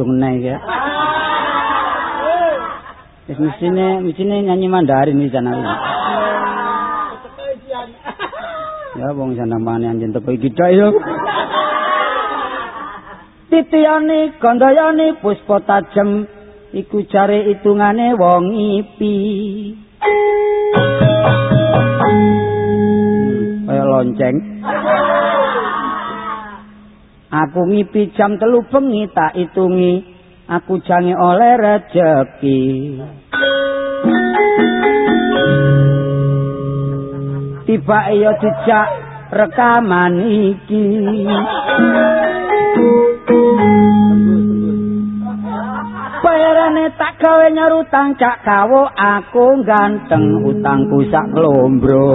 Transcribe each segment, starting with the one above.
kudu ngeneh ya. Wis mesine mesine nyanyi Mandarin iki jan. Ya wong sanamane anjen tepo iki tok yo. Titiyane gandayane puspa tajem iku jare itungane wong ipi. Kaya lonceng. Aku ngipi jam telu bengi tak itungi aku jange oleh rejeki. Tiba iyo dijak rekaman iki. Bayarane tak gawe nyarutang cak kawo aku ganteng utangku sak lombro.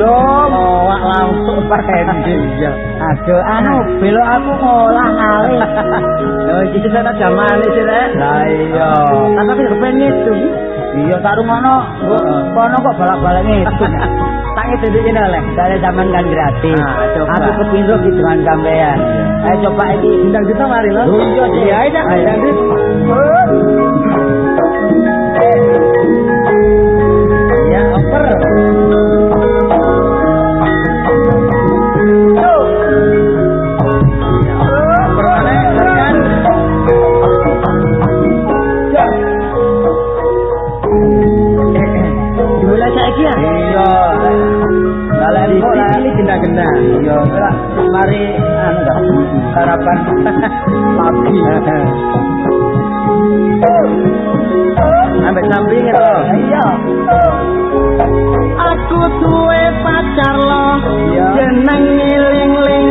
Lho, Lowak langsung pendek ya. aduh anu belok aku ngolah kali. Lho iki sana jamane sih rek. Lah iya. Kan aku kepen itu. Iya tak rungono. Kono kok balak-balik itu. Tak itu sini oleh. Dari zaman kan gratis. Ah, coba. Aku kepindu di dengan sampean. Ayo coba iki. Bintang kita mari lho. Oh, iya. Iya, iya. Ayo. Ya. Oper mari anu dah. Sarapan pagi. Ambek samping itu. Iya. Aku duwe pacar lo jeneng ngiling-ling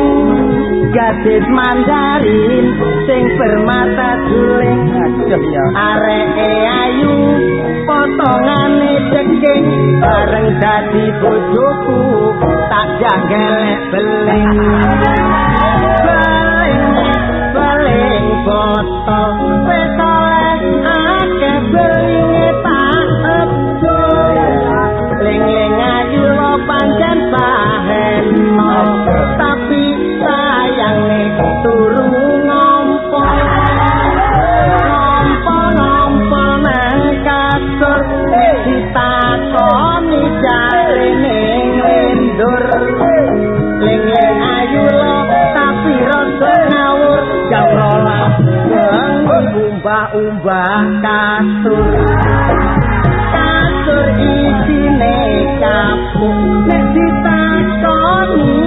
gadis mandarin sing bermata juling areke ayu potongane ceking bareng dadi bojoku tak janggelek beling beling beling botol wis oleh akeh belinge tak ebul ling-ling ayu lo pancen baheno tapi sayange turu ngendur ling-ling ayu lo tapi rada ngawur. Jam rolas umbah-umbah kasur. Kasur isine kapuk. Nek ditakoni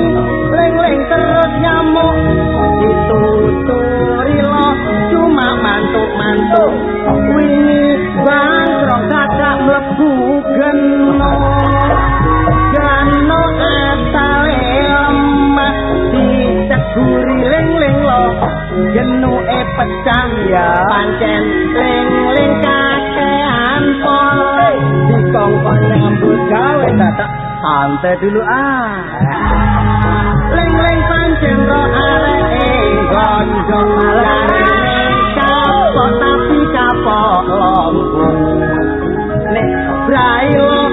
leng-leng terus nyamuk. Dituturi lo cuma mantuk-mantuk. Wingi bangkrong kakak mlebu geno geno diceguri leng-leng lo genuke pecah Ya. pancen leng-leng kakean pol dikongkon nyambut gawe dadak santai dulu ah leng-leng pancen ro areke gondong larene kapok tapi kapok lombong nek brailo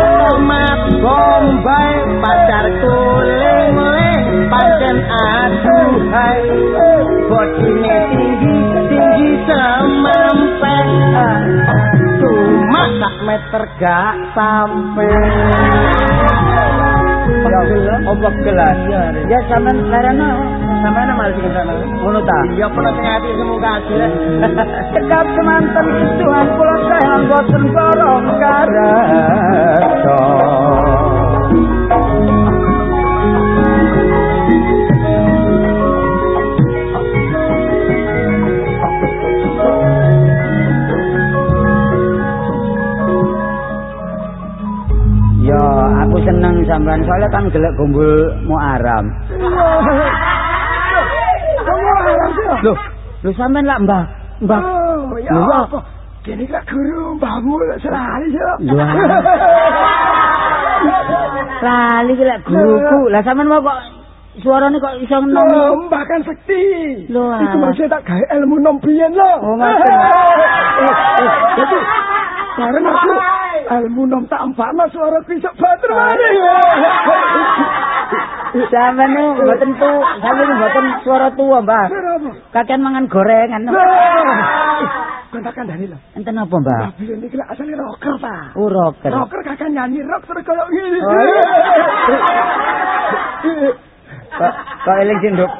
tomat bombay pacarku ling-ling pancen aduhai bodine tinggi tinggi semempet. Cuma sak meter gak sampe Ya, obat gelas. Ya sampean larana. sampean malah sing sana Ngono ta? iya pernah sing ati muka asli Cekap semanten Tuhan kula sayang boten korong karasa. Aku seneng sampean soalnya kan gelek gombol Muaram. Loh, loh sampean lak Mbah. Mbah. Oh, ya Lho, apa? Kene lak guru mbahmu lak selali yo. Lali ki lek guruku. Lah sampean mau kok suarane kok iso enom? Lho, Mbah kan sekti. Lho, Iku alah. mesti tak gawe ilmu nom biyen lho. Oh, ngoten. Eh, eh, Jadi bareng aku ilmu nom tak empakno suara pisok bater mari. Sampeyan nu mboten tu, sampeyan nu mboten suara tua, Mbah. Kenapa? Kakean mangan gorengan. Kontak kandhani lho. Enten apa, Mbah? Biyen iki lak asale rocker ta. Oh, rocker. Rocker kakak nyanyi rock terus koyo ngene. Kok kok eling sing nduk,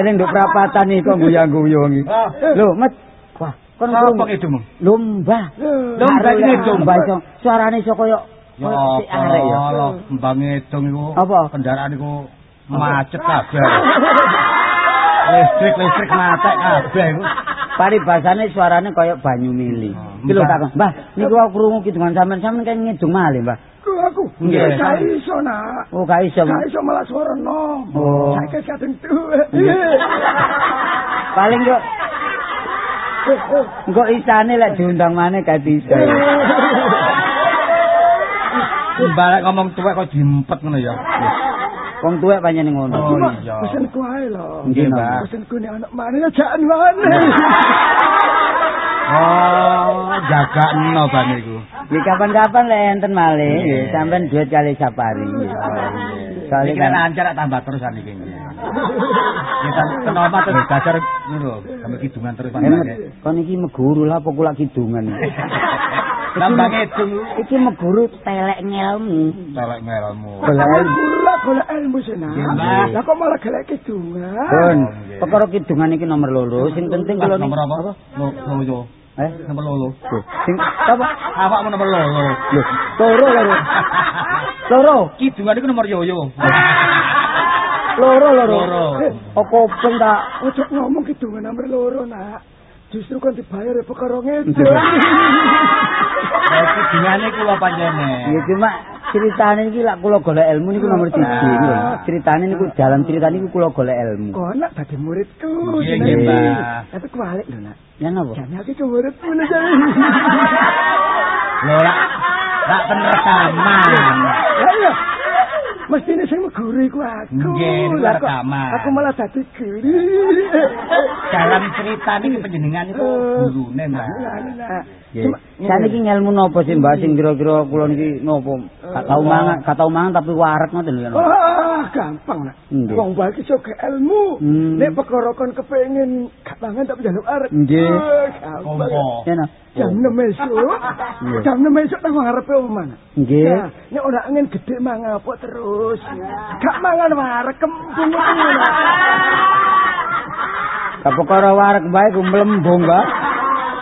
eling nduk prapatan iki kok guyang-guyung iki. Lho, Met. Kon? Lho, Mbah. Lho, Mbah iki. Mbah iso suarane iso koyo Ya koyo si arek ya. Mbang ngedong iku. Kendaraan iku macet kabeh. listrik listrik mati kabeh iku. Paribasane suarane koyo banyu mili. Iki lho tak Mbah, niku aku krungu kidungan sampean sampean kan ngidung malih, Mbah. Ku aku. Nggih. Gak iso nak. Oh, gak iso. Gak iso malah suara nom. Oh. Saiki kadung tuwa. Paling kok Engko isane lek diundang maneh gak iso. Balik ngomong tuwek kok jimpet ngono ya. Wong tuwek pancen ngono. Oh, iya. pesenku ae lho. Nggih, Mbah. Mbah. Pesenku nek anak mana ya jangan mana. Oh, jaga eno bang iku. Nggih kapan-kapan lek enten malih sampean duet kali Sapari. Soale Iki kan lancar tambah terusan iki. Kenapa terus dasar ngono sampe kidungan terus Pak. Emet, kon iki meguru lah apa kula kidungan. Tambah ngedung Iki meguru telek ngelmu. telek ngelmu. Golek gula ilmu sena. Nggih, Mbah. Lah kok malah gelek kidungan. Pun, nggih. perkara kidungan iki nomor loro, sing penting kula nomor apa? Lo lo Eh, Nomor. Loh, sing apa? Awakmu nomor lolo. Loh, loro loro. Loro, Kidungan iku nomor yoyo. loro loro. Loro. Apa ben tak Ojo ngomong kidungan nomor loro nak. Justru kan dibayar ya perkara ngedung. Ya kidungane kula panjene. Ya cuma ceritane iki lak kula golek ilmu niku nomor 3 niku. Ceritane niku dalam cerita niku kula golek ilmu. Kok nak dadi muridku. Iya, nggih, Mbah. Tapi kebalik lho nak. Ya napa? Jane aku ke. Lho lak lak ten rekaman. Lah iya. Mesti ini sing guru iku aku. Nggih, rekaman. Aku malah dadi guru. Dalam cerita niki panjenengan iku gurune, Mbak. Nggih. Cuma Jan iki ngelmu napa sih Mbak sing kira-kira kula niki napa? Gak tau mangan, gak tau mangan tapi warak ngoten lho. Wah, gampang nak. Wong bae iki sok ilmu. Hmm. Nek perkara kon kepengin gak mangan tapi jaluk arek. Nggih. Eh, gampang. Ya? Jam 6 esuk. Jam 6 esuk nang ngarepe omah. Nggih. Nek ora angin gede mangapa terus. Gak mangan warek kembung ngono. Perkara warak bae ku mlembung, Mbak.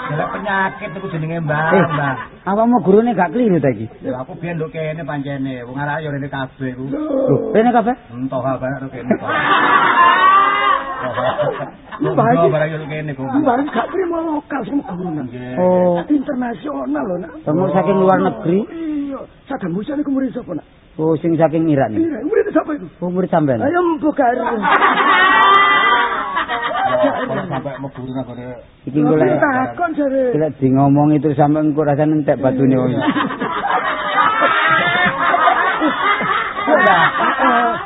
Jelek penyakit iku jenenge, Mbak. Eh, Mbak. apamu gurune gak kliru ta iki? Ya aku biyen nduk kene pancene, wong arek yo rene kabeh iku. Loh, rene kabeh? Entoh hal banyak nduk kene. toh. Mbak, iki- barang yo kene kok. Mbak gak terima lokal sing guru nang. Nggih. Oh, Internasional lho nak. Temu saking luar negeri. Iya, Sadam Hussein iku murid sapa nak? oh sing saking Irak nih. Iya, murid sapa iku? Oh, murid sampean. Ayo mbok. Kalau sampai meburu nang kene. Iki golek takon jare. golek di ngomong itu sampe engko rasane entek batune wong.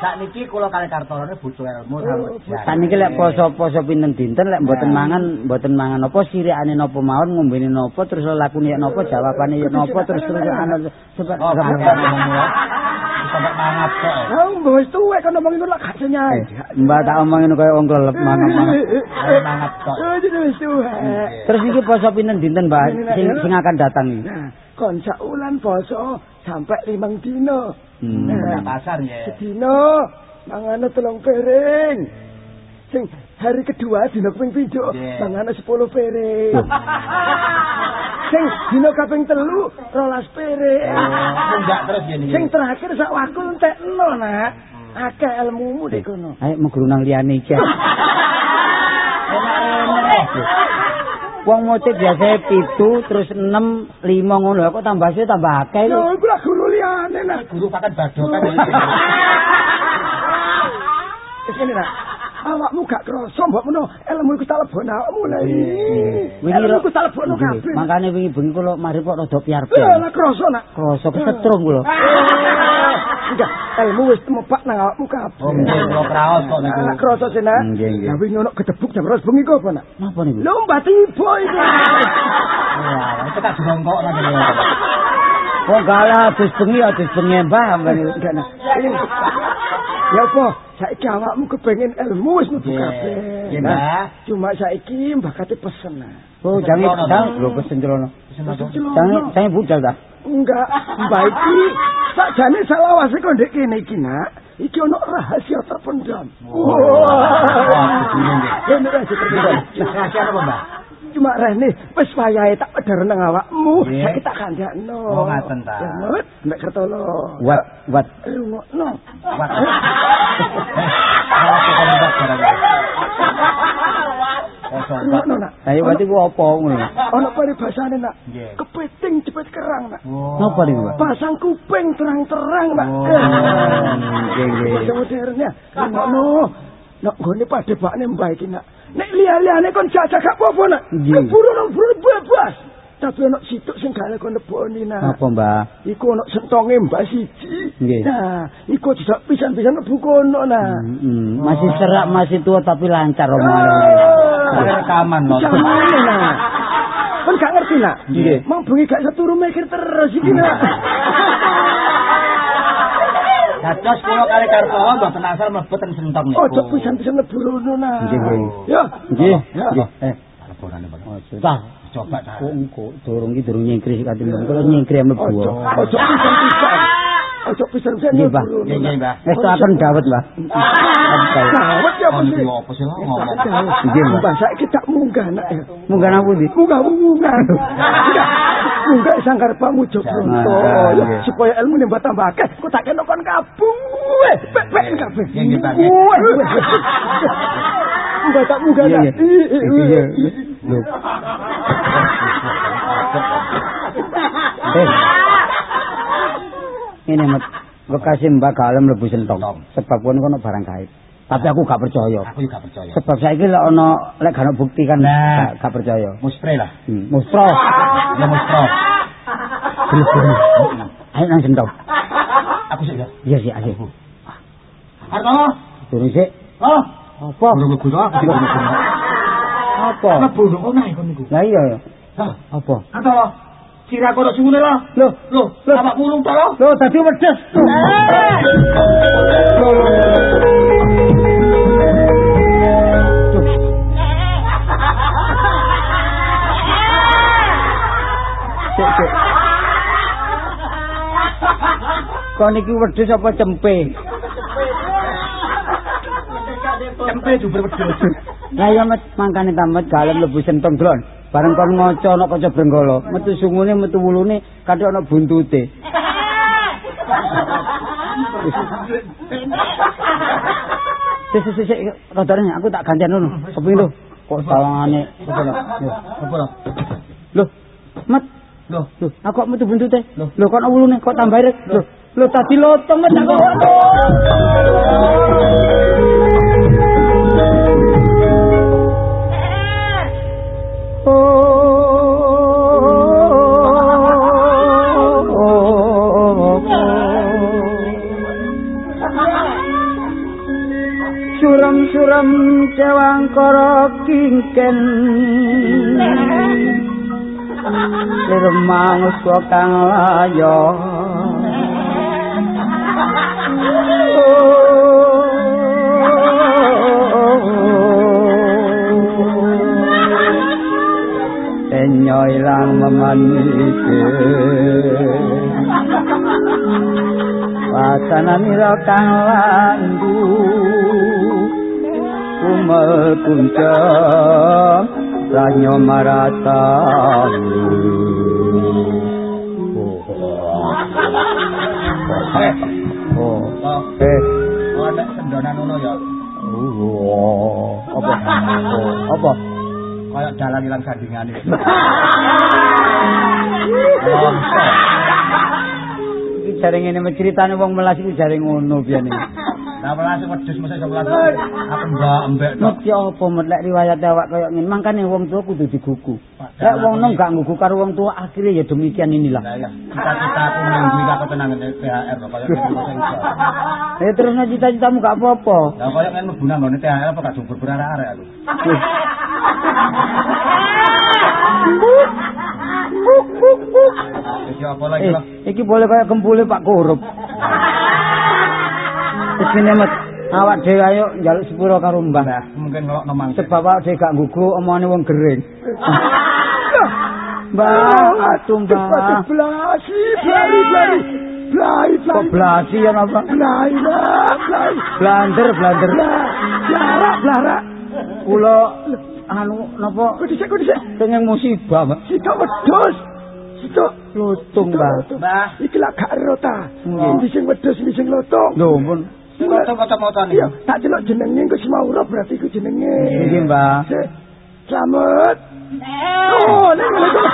Sak niki kula kali kartolane butuh ilmu sampe Saniki lek poso-poso pinten dinten lek mboten mangan, mboten mangan apa sirikane napa mawon, ngombene napa terus lakune ya napa, jawabane ya napa terus terus ana sebab Sampai mangap kok. Ah, mbok wis tuwek kon ngomong ngono lak gak senyae. Eh, Mbak tak omongin kaya wong klelep mangap-mangap. Mangap kok. Oh, jadi wis tuwek. Terus iki poso pinten dinten, Mbak, sing sing akan datang iki. Kon saulan poso sampai limang dino. Hmm. Nah, pasar ya. Sedino mangane telung piring. Sing hari kedua dino kaping pindho Nggih. mangane 10 piring. Sing dino kaping telu 12 piring. Oh, enggak terus ya niki. Sing terakhir sak waktu entekno, Nak. Akeh ilmumu di kono. Ayo meguru nang liyane iki. Wong moce biasa pitu terus 6 5 ngono kok tambah sih tambah akeh. Yo, iku lah guru liyane, Nak. Guru pakan badokan. Wis ngene, Nak. Awakmu gak krasa krasa mbok menawa ilmu iku tak lebokno awakmu lha iki. Wingi Ilmu iku tak lebokno Nggih, kabeh. Makane wingi bengi kula mari kok rada Eh, piarpe. lah krasa nak. Krasa kesetrum kula. Enggak, ilmu wis temebak nang awakmu kabeh. Oh, nggih, kula kraos kok niku. Lah krasa senak. Nggih, nggih. Lah wingi ono gedebuk jam 12 bengi kok apa nak? Napa niku? Lho mbah tiba itu. Wah, itu tak jongkok nang Kok galah dus bengi ya dus bengi nak. Ya apa? Saiki awakmu kepengen ilmu wis mlebu Nggih. kabeh. Nggih, Nah. Cuma saiki mbah kate pesen. Oh, jangan jangan lho pesen celono. Jangan jangan budal ta. Enggak, mbak iki sakjane salawase kok ndek kene iki nak. Iki ono rahasia terpendam. Wah. Kene rahasia terpendam. Rahasia apa, Mbah? Cuma rene wis wayahe tak pedher nang awakmu, saiki tak kandhakno. Oh, ngaten ta. Mut, nek kertolo. Wat wat. Rungokno. Wat. Rahasia kan Mbah barang. Kosong, Mbah. Rungokno nak. Ayo berarti ku apa ngono? Ono paribasane nak. Kepiting cepet kerang nak. Oh. Napa niku, Mbah? Pasang kuping terang-terang nak. Oh. Nggih, nggih. Bahasa modern ya. Ngono. Nek gone padebakne mbah iki nak. Nek liya-liyane kon jajak gak apa-apa nak. Keburu nang buru bebas. Tapi ono situk sing gak kon neboni nak. Apa, Mbah? Iku ono sentonge mbah siji. Nggih. Nah, iku tidak pisan-pisan mlebu kono nah. Hmm, masih serak, masih tua tapi lancar Ah. omongan. Ada rekaman loh. Jamane nah. Kon gak ngerti nak. Nggih. Mau bengi gak seturu mikir terus iki nak. Dados kula kali karto mboten asal mlebet ten sentong niku. Ojo pisan-pisan mlebu rono nah. Nggih. Ya. Nggih, nggih. Eh, Leborane, Pak. ta. Coba ta. Kok engko durung iki durung nyingkri sik katin kula nyingkri mlebu. Ojo, ojo pisan-pisan. Ojo pisan-pisan Nggih, Mbah. Nggih, Mbah. Wis akan dawet, Mbah. Dawet ya apa sih? apa ngomong? Nggih, Mbah. Saiki tak munggah nak ya. Munggah nang pundi? Munggah munggah. Enggak. Sangkar pamujo pronto. Ah, Ya, nggih. supaya ilmu mbak tambah akeh. Kok tak kena kon kabung. Weh, pek pek kabeh. Pak. Weh. Mbah tak munggah Iya, nak. iya. Lho. Eh. Ini met bekasi Mbak Galem mlebu sentong. Sebab kono kono barang gaib. Tapi aku gak percaya. Aku juga percaya. Sebab saiki lek ana lek gak bukti kan Nah. gak, gak percaya. Muspre lah. Hmm. Mustro. Ya muspro. Gelem. Ayo nang sentong. Aku sih ya. Iya sih, ayo. Harto. Durung sik. Oh. Apa? Burung kudu aku sih kudu. Apa? Apa burung kok kon niku? Lah iya ya. Apa? Harto. Kira kono sungune lo. Loh, Loh, awak burung to lo. loh tadi wedes. Kok niki wedhus apa cempe? Cempe jubur wedhus. Lah ya met mangkane tamet galem lebu sentong dlon. Bareng kon maca ana kaca brenggala, metu sungune metu wulune kadhe ana buntute. Sik sik sik rodane aku tak gantian ngono. Keping lho. Kok sawangane apa lho? Apa? Lho, met. Loh, Lho, aku metu buntute. Lho, kok ana wulune kok tambah irit. Lho, lho tadi lotong met aku. Suram-suram cewangkara kingken Lirmang uswa kang layo Enyo ilang memanike Wasananira kang landu Kumel kuncang Ranyo maratan Eh. Oh, Oh, eh, oh ada sendonan ngono ya. oh, apa? Apa? Kayak dalan ilang sandingane. Iki jare ngene ceritane wong melas iki jare ngono biyane. Lah welas wedhus mesti iso welas. Aku mbak embek tok. Ngerti apa met lek riwayat awak kaya ngene. Mangkane wong tua kudu digugu. Lek wong nang gak ngugu karo wong tua akhirnya ya demikian inilah. Lah ya, cita-cita aku minggu iki aku tenang ngene THR kok kaya ngene iso. Eh terusnya cita-citamu gak apa-apa. Lah kaya ngene mlebu nang ngene THR apa gak jumper berarek aku. Wis. Wis ya apa lagi Eh, iki boleh kaya kempule Pak Korup. Ngene met. Awak dhewe ayo njaluk sepuro karo Mbah. Nah, mungkin ngelokno mangke. Sebab awak dhewe gak nggugu omongane wong gering. Mbah, atuh Mbah. Blasi, blari, blari. Blai, Kok blai. blasi ya napa? Blai, blai. Blander, blander. Blara, blara. Kula anu napa dhisik, kok dhisik. pengen musibah, Mbak. Sitok wedhus. Sitok. Lutung, Mbak. Mbah, Iki lak gak ero ta. Nggih. Iki sing wedhus, iki sing lotok. Lho, pun. foto-foto Iya, tak celok jenenge engko Simaura berarti iku jenenge. Nggih, Mbak. Sik. Slamet. Oh, nek ngene kok.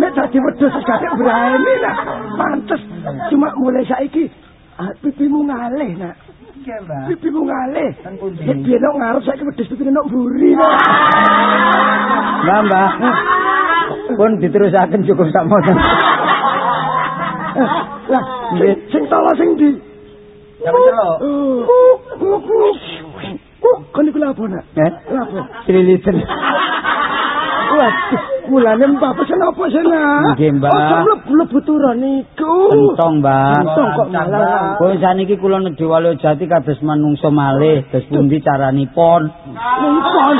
Nek dadi wedhus gak berani lah. Pantes. Cuma mulai saiki pipimu ngalih, Nak. Iya, Mbah. Pipimu ngalih. Kan pundi? Nek biyen nok ngarep saiki wedhus pipine nok mburi. Nak. Mbak, Mbak. Pun diterusaken cukup sak moten. Lah, sing sing salah sing di Ya celok. Kon iku lha apa, Nak? Eh? Lha Cililiten. Waduh, mulane mbak pesen apa sih, Nak? Nggih, Mbak. Ojo mlebu turon niku. Entong, Mbak. Entong kok malah. Kowe saniki kula nedhi Walu Jati kados manungsa malih, dos pundi caranipun? Nimpon.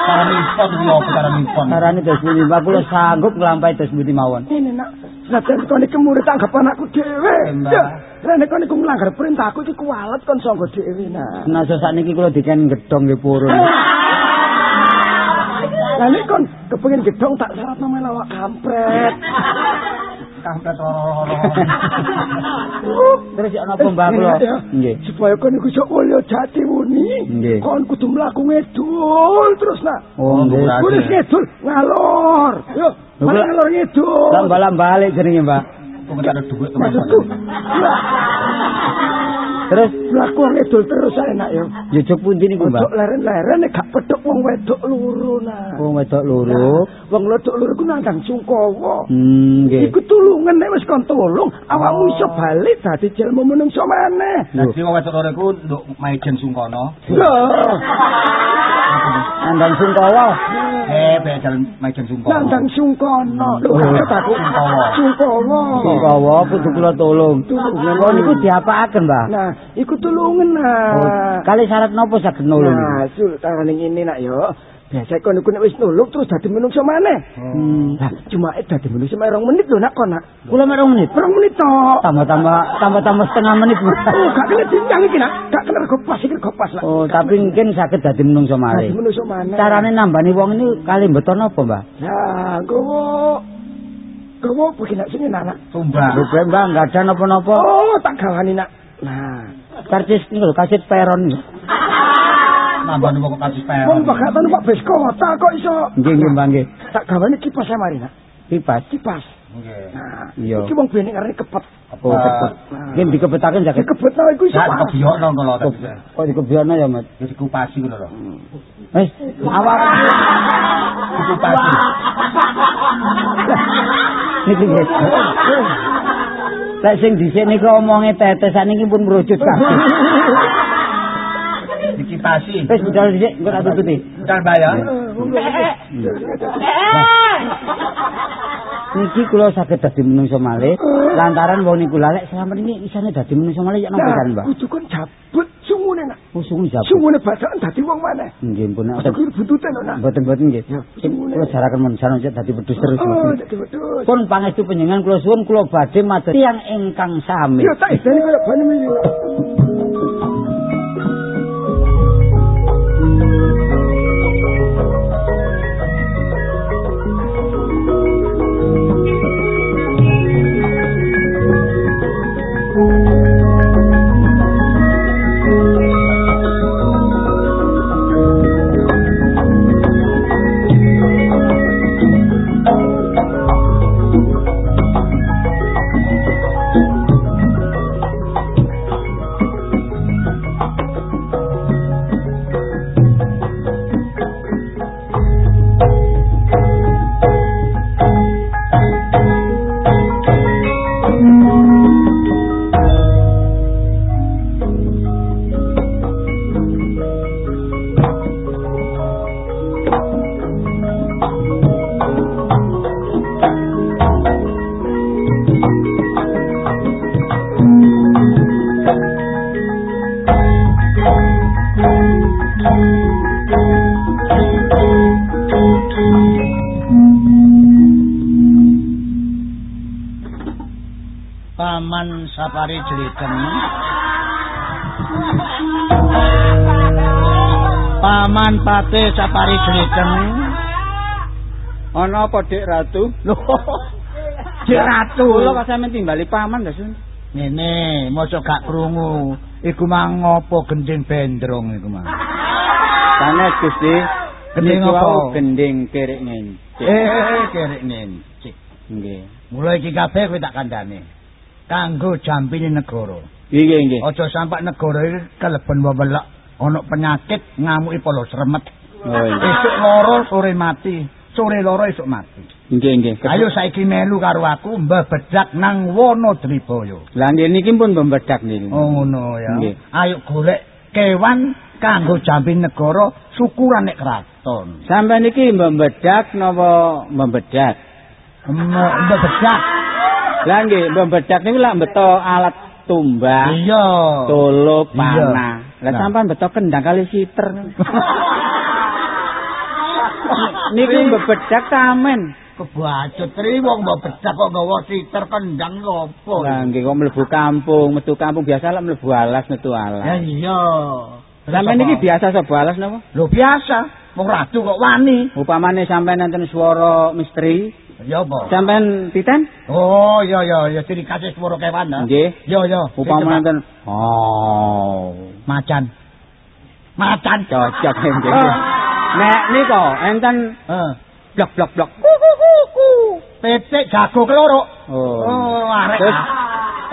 Cara nipon iki apa cara nipon? Carane dos pundi, Mbak kula sanggup nglampahi dos pundi mawon. Ini, Nak. Senajan kon iki murid anggap anakku dhewe. Rene kon iku nglanggar perintahku iki kuwalet kon sanggo dhewe, Nak. Nasa sakniki kula diken gedhong nggih purun. Lah nek kon kepengin gedhong tak syaratno melawak kampret. Kampret loro-loro. Terus ya napa Mbak kula? Ya. Nggih. Supaya kon iku iso mulya jati muni. Kon kudu mlaku ngedul terus, Nak. Oh, nggih. Kudu ngedul ngalor. Yo, Lho, malah kula- ngalor ngedul. Lambalan balik jenenge, Mbak. Kok ada duit teman Maksudku, Terus mlaku ngedul terus enak yo. jujuk pundi niku, Mbak? leren-leren nek gak pedhok wong wedok loro nah. Wong wedok loro. Wong wedok loro ku nandang sungkawa. Hmm, nggih. Iku tulungan nek wis kon tulung, awakmu iso balik dadi jelma menungso maneh. Jadi wong wedok loro iku nduk Maijen Sungkono. Loh, Andang sungkawa. Eh, be jalan Maijen Sungkono. nandang sungkono. Lho, Oh. kata aku Sungkawa. sungkawa. Sungkawa kudu kula tulung. Tulungan. Oh niku diapakaken, Mbak? Nah, iku tulungan nah. Oh, kali syarat napa saged nulung? Nah, sultan ini nak yo. Biasa kon iku nek wis nulung terus dadi menungso maneh. Hmm. Lah, cuma dadi menungso maneh rong menit lho nak kon nak. Kula mek rong menit. Rong menit tok. Tambah-tambah tambah-tambah setengah menit. Oh, gak kena dinyang iki nak. Gak kena rego pas iki rego pas lah. Oh, tapi mungkin saged dadi menungso Dadi malih. menungso maneh. Carane nambani wong ini kali mbeton apa, Mbak? Nah, gowo. Gowo begini nak sini nak. nak. Tumbang. Lho, Mbak, Mbak, enggak ada napa-napa. Oh, tak gawani nak. Nah, Karcis niku lho, kaset peron. Nambah wong kok kasus wong peron. bagatan Pak Bes kota kok iso. Nggih, nggih, Mbak, nggih. Tak gawani kipas ya mari nak. Kipas. Kipas. Nggih. Nah, Iya. iki wong bene ngarani kepet. Oh, cepet. Nggih dikebetaken saged. Kekebetno iku iso. Ya Pak. kebiyokno ngono to. Kok dikebiono ya, Mas? Ya dikupasi ngono lho. Wis, awak Dikupasi. niki nggih. Lek sing dhisik niku omonge tetes saniki pun merujut kabeh. Dikipasi. Wis budal dhisik engko tak tutupi. Bukan bayar. Niki kula saged dadi menungso malih lantaran wong niku lalek selama ini isane dadi menungso malih ya napa kan, Mbak? kudu kon jabut Usung jabut. Sungune badan dadi wong maneh. Nggih pun Aja kuwi buntuten lho nak. Mboten-mboten nggih. Ya. Kula jaraken men sanes dadi terus. Oh, dadi wedhus. Pun pangestu panjenengan kula suwun kula badhe matur tiyang ingkang sami. Yo tak ideni koyo bane Paman Sapari Jeliteng Paman Pate Sapari Jeliteng Ana apa Dik Ratu? Dik Ratu. Kula kok sampeyan timbali paman lho, Sun. Nene, mosok gak krungu. Iku mang ngopo gendhing bendrong iku mang. Sanes Gusti. Gending Niku apa? wau Gending kerek ngencik. Eh, kerek nencik. Nggih. Mulai iki kabeh kowe tak kandhane. Kanggo jampine negara. Nggih, nggih. Aja sampai negara iki keleben wewelek ana penyakit ngamuki polos remet. Oh. Esuk loro sore mati, sore loro esuk mati. Nggih, nggih. Ayo saiki melu karo aku mbebedak nang Wonodribaya. Lah niki pun membedak niki. Oh ngono ya. Nggih. Ayo golek kewan kanggo jampin negara syukuran nek kraton. Sampai niki membedak napa membedak? Me- Mbebedak. Lah nggih, membedak niku lak beto alat tumbak, Iya. tolo, Iya. panah. Lah Nah. sampean beto kendang kali siter. Niki membedak tamen. Kebacut tri wong mbebedak kok nggawa siter kendang ngopo. Lah nggih kok mlebu kampung, metu kampung biasa lak mlebu alas metu Ya alas. iya. Sampeyan niki biasa sapa alas napa? Lho biasa. Wong ratu kok wani. Upamane sampeyan nonton swara misteri, Ya apa? sampeyan titan? Oh, iya iya ya ciri kasih swara kewan. Nggih. Iya iya. Upamane nonton oh, macan. Macan cocok nggih. Nek nika enten Heeh. blok blok blok. Petik jago keloro. Oh. Oh, arek. Terus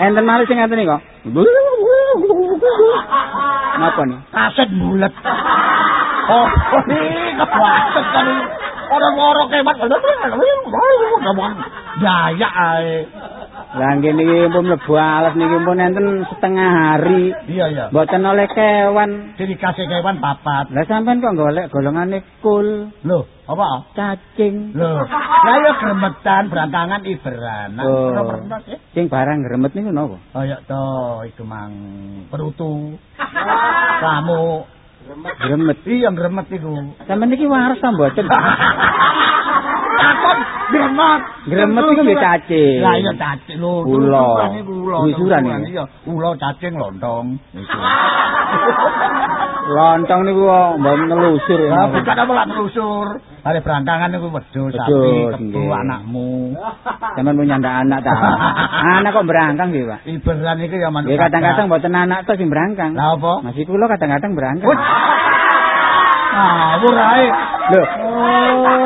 enten malih sing ngeten nika. Napa nih? kaset bulet. Oh, kebacut kan ini. Orang-orang kebat. Daya ae. Lah nggih niki pun mlebu alas niki pun enten setengah hari. Iya iya. Mboten oleh kewan. Ciri kasih kewan papat. Lah sampean kok golek golongane kul, Loh, apa? cacing. Loh, lah ya gremetan berantangan iberan. Nah, Oh. sih. Sing barang gremet niku napa? Kaya to iku mang perutu. Kamu Gremet. iya gremet iku. Sampeyan niki waras ta mboten? Takon gremet. Gremet iku nggih cacing. Lah iya cacing lho. Ula. Tutupan iku ula. Wisuran tutupan, iki. Iya, ula cacing lontong. Lontong niku kok mboten nelusur. Lah bukan apa lak nelusur. Are berantangan niku wedhus sapi kebu nggih. anakmu. Sampeyan punya ndak anak ta? anak kok berangkang nggih, Pak? Iberan iki ya manuk. Nggih kadang-kadang mboten anak to sing berangkang. Lah apa? Masih kula kadang-kadang berangkang. Ah, ora ae. Lho.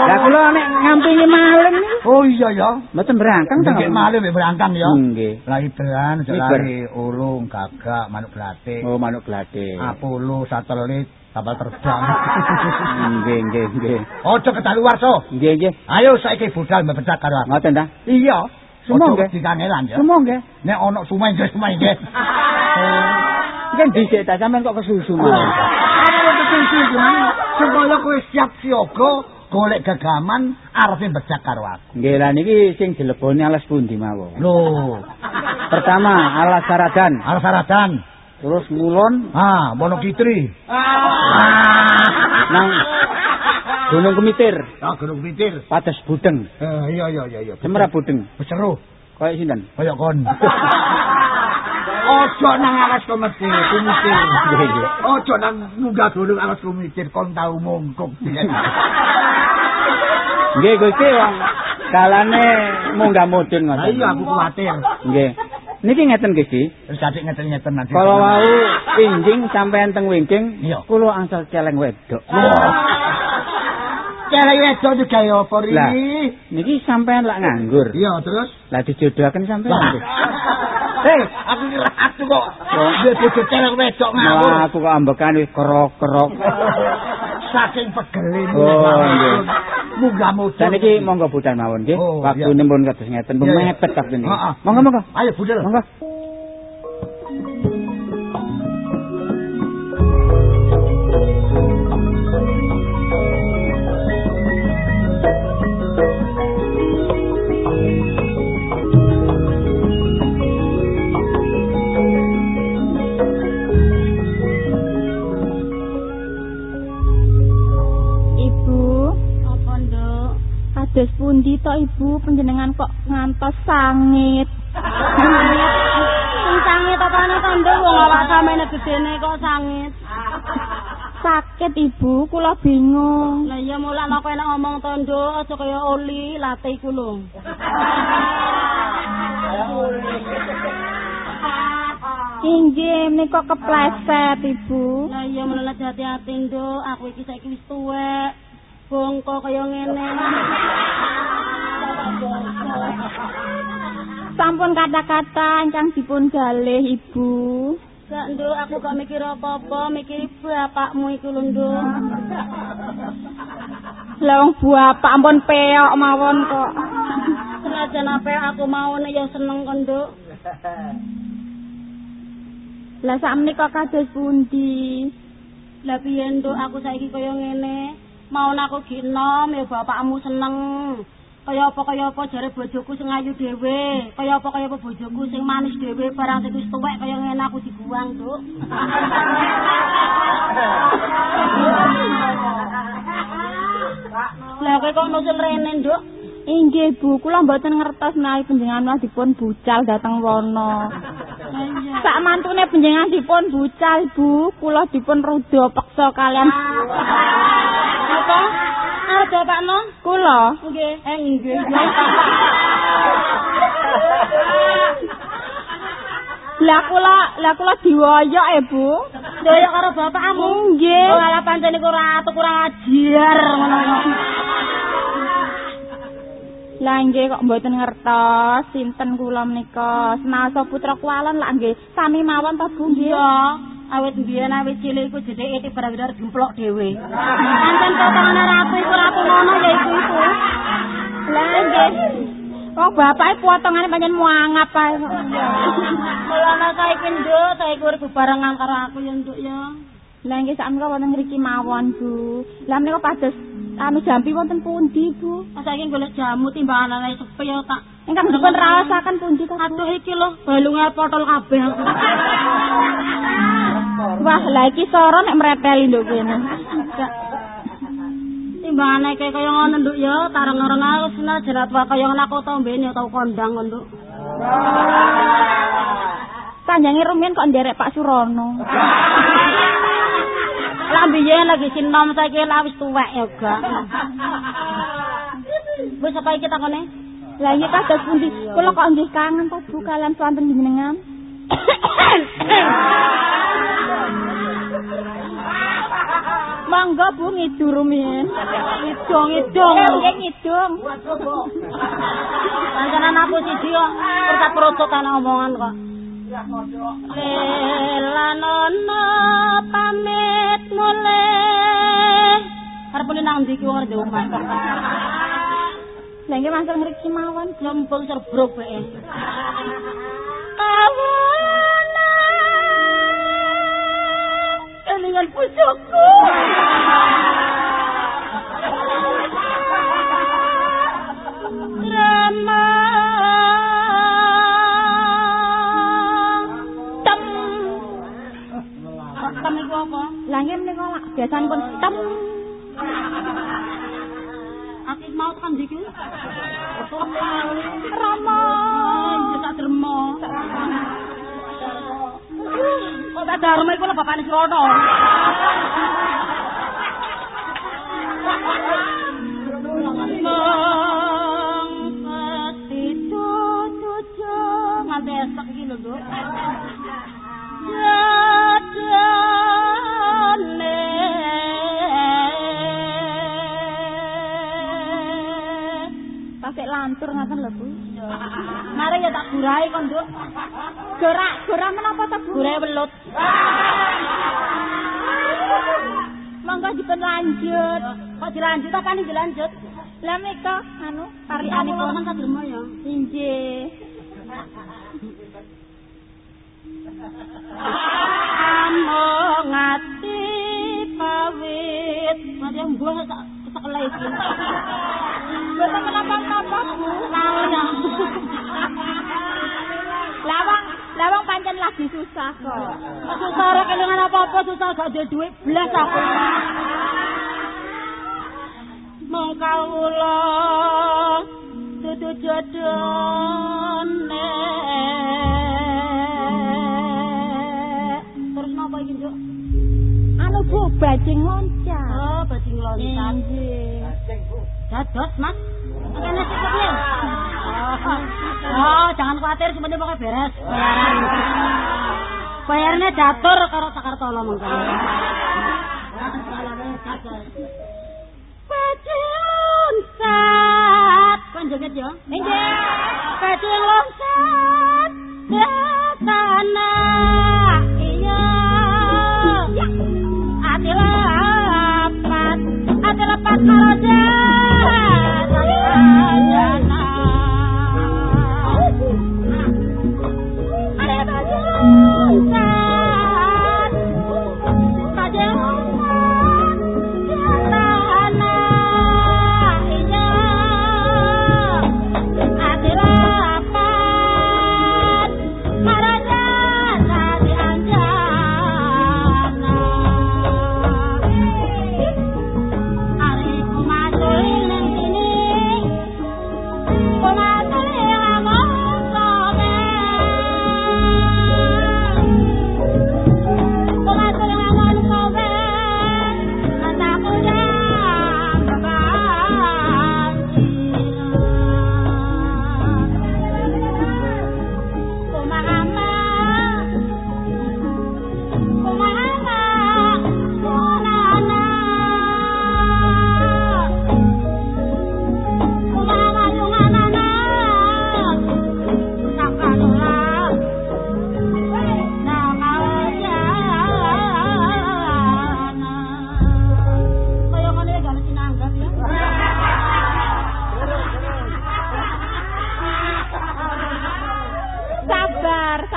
Lah kula nek ngampingi maling Oh iya ya. mboten berangkang ta? Nggih malih mek berangkang ya. Nggih. Lah iberan Iber. jelari ulung gagak manuk blatik. Oh, manuk glade. Apulu satelit kapal terbang. Nggih, nggih, nggih. Ojo kedaluar so. Nggih, nggih. Ayo saiki budal mbebedak karo aku. Ngoten ta? Iya. Semua nggih. dikangelan ya. Semua. Nek ana sumai nggih sumai nggih. Kan dhisik ta sampean kok kesusu mawon. Kesusu gimana? Supaya kowe siap siaga golek gegaman arepe bedak karo aku. Nggih, lah niki sing dileboni alas pundi mawon. Lho, Pertama, alas saradan, alas-aradan. terus ngulon Ah, Wono Kitri. nang Gunung Kemitir, Ah, Gunung Pitir. Padas Budeng, Eh, iya iya iya iya. Semera Budeng. Seru. Kayak sinten? Kaya kon. Ojo nang alas. Nggih, nggih. Ojo nang munggah gunung alas komite kon tau mungkuk. Nggih, Gusti wong kalane munggah mudun ngoten. iya aku kuwatir. Nggih. Niki ngeten Gusti. Terus adik ngeten-ngeten nanti. Kalau wau pinjing sampean teng wingking, kula angsal celeng wedok. Celek wedok juga ya apa Lah. rini? Niki sampean lak nganggur. Iya, terus? Lah dijodohaken sampean. Lah. Hei, aku kira aku kok dia bojo celek wedok ngawur. Malah aku kok ambekan wis kerok-kerok. Saking pegelin. Oh, nggih. Munggah mudun. Dan iki monggo budal mawon nggih. Oh, Waktune pun kados ngeten, pun Iya, iya. mepet waktu niki. Heeh. Monggo monggo. Ayo budal. Monggo. Kados pundi to Ibu panjenengan kok ngantos sangit? Sangit awak samene gedene kok sangit. Sakit Ibu, kula bingung. Lah iya mulane kok enak ngomong tondo aja kaya oli late iku lho. Inggih, menika kepleset Ibu. Lah iya mulane hati-hati nduk, aku iki saiki wis tuwek. Bongko kaya ngene. Sampun kata-kata ingkang dipun dalih Ibu. Gak nduk, aku gak mikir apa-apa, mikir bapakmu iku lho nduk. Lah wong bapak ampun peok mawon kok. Senajan apa aku nek ya seneng kok nduk. Lah sakmenika kados pundi? Lah piye nduk aku saiki kaya ngene. Mau aku gi enom ya bapakmu seneng. Kaya apa kaya apa jare bojoku sing ayu dhewe. Kaya apa kaya apa bojoku sing manis dhewe barang sing wis tuwek kaya ngene aku dibuang, Nduk. Lah kowe kok nusul rene, Nduk? Inggih Bu, kula mboten ngertos menawi panjenengan dipun bucal dhateng wana. Sak mantune panjenengan dipun bucal Bu, kula dipun ruda peksa kalian. Apa? Ada Pak No? Kula Nggih. Eh nggih. Lah kula, lah kula diwoyok e, Bu. Doyo karo bapakmu. Nggih. Oh, ala pancen iku ratu kurang ajar ngono. Lah nggih kok mboten ngertos sinten kula menika. Semasa putra kualon lah nggih sami mawon ta Bu nggih. Iya. Awit mbiyen awit cilik iku jedheke bener-bener gemplok dhewe. Pancen potongane ratu iku ratu ngono ya iku iku. Lah nggih. Wong bapake potongane pancen muangap ae. Mulane saiki nduk, saiki urip bebarengan karo aku ya nduk ya. Lah nggih sak menika wonten ngriki mawon Bu. Lah menika pados anu jampi wonten pundi Bu? Saiki golek jamu timbangane sepi ya tak. Ingkang dipun raosaken pundi Bu? Aduh iki lho, balunge potol kabeh. Wah, lah iki soro nek mreteli nduk kene. Timbangane kaya kaya ngono nduk ya, tareng-tareng aku sina jerat wae kaya ngono aku tau mbene tau kondang kok nduk. Sanjange rumiyin kok nderek Pak Surono. Lah biyen lagi sinom saiki lah wis tuwek ya gak. Wis apa iki takone? Lah iki kados pundi? Kula kok nggih kangen ta Bu kalian swanten jenengan. Mangga Bu ngidur rumiyin. Idong idong. Eh, nggih ngidung. Pancenan aku siji kok perkat kan omongan kok. Lelanono pamit mulih. Arepune nang ndi ki wong arep omah. Lah nggih mangkel ngriki mawon. Lempung serbrok bae. Kelingan pucukku. Rama apa? Lah nggih menika lak biasanipun tem. Aku mau tekan ndi ki? Rama. Iya tak dermo. Kok tak dermo iku lho bapakne Srono. Pasik lantur ngaten lho Bu. Mari ya tak gurai kon, Nduk. Gorak, gorak menapa ta Bu? Gurai welut. Monggo dipun lanjut. Kok dilanjut apa nih dilanjut? Lah menika anu Aku tarianipun kan kadermo ya. inggih. Among ati pawit. Mari mbuh tak kesekele iki. Mboten menapa-napa Bu. Lali. Lawang, lawang pancen lagi susah kok. Susah ora kelingan apa-apa susah gak ada duit blas aku. Mong kawula dudu jodone bajing loncat. Oh, bajing loncat. Nggih. Dados, Mas. Kene sikapnya. Oh, jangan khawatir, semuanya pokoknya beres. Bayaran. Bayarnya datur karo Sakartono mengko. Bajing loncat. Kon joget ya? Nggih. Bajing loncat. Tanah. Iya. Ati lepat. Ati lepat karo jalan.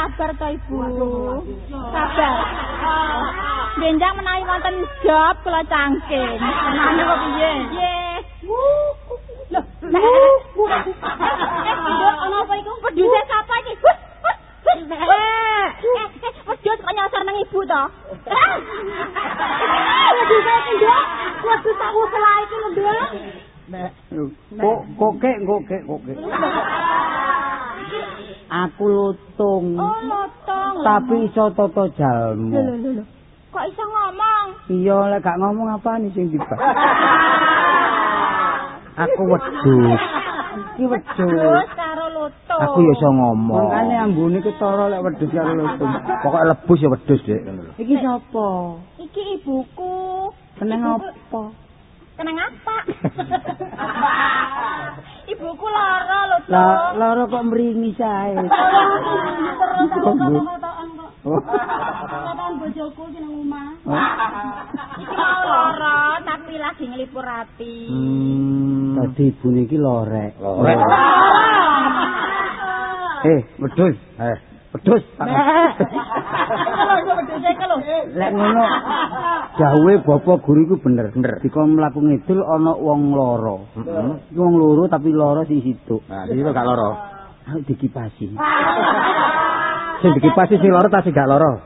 Sabar, to Ibu. Sabar. Benjang menawi wonten job kula cangking. Nanya kok piye? Nggih. Eh, Nduk, ana apa iku? Peduse sapa iki? Eh, eh, wedhus kok nyasar nang Ibu to? Peduse iki, Nduk. Wedhus tak usaha iki lho, Nduk. Kok kokek kokek kokek. Aku lutung. Oh, lotong. Tapi iso tata jalmu. Lho, lho, lho. Kok iso ngomong? Iya lek gak ngomong apaan sing dibahas. Aku wedhus. Iki wedhus. Karo lutung. Aku ya iso ngomong. Makane ambune ketara lek wedhus karo lutung. Pokoke lebus ya wedhus, Dik. Iki sapa? Iki ibuku. Ibuku- apa? Kenang apa? ibuku lara lho, Lah lara kok mringi sae. Terus aku Oh, kok. Oh. Kotokan bojoku ki nang omah. Iki mau lara tapi lagi ngelipur ati. Hmm. Tadi ibune iki lorek. Lorek. Eh, wedhus. Eh, Iki lho. Lek ngono dawuhe bapak guru iku bener. Bener. Dika mlaku ngidul ana wong lara. Heeh. Iki wong loro tapi lara sing situ. Nah, iki gak loro. Ayo dikipasi. Sing dikipasi sing loro ta sing gak loro?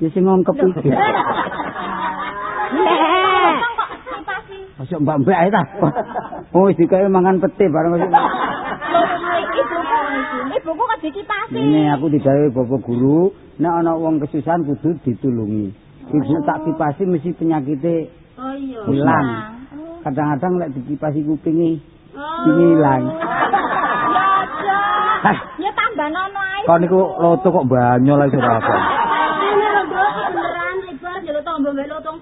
Ya sing ngongkep iki. Masuk mbak-mbak ae ta. Oh, dikae mangan pete bareng Ibuku, ibuku kok dikipasi. Ini aku digawe bapak guru, nek ana wong kesusahan kudu ditulungi. Ibu tak kipasi mesti penyakitnya Oh iya. hilang. Kadang-kadang lek dikipasi kupinge Oh. hilang. Hah, ya tambah nono ae. Kok niku loto kok banyak lah ora apa. Tombo mbek lotong.